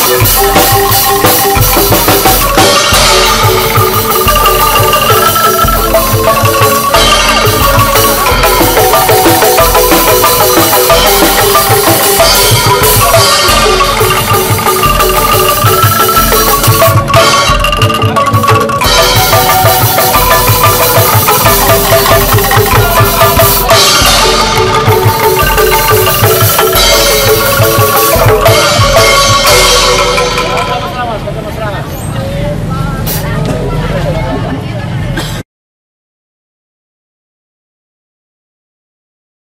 Thank you. Bye.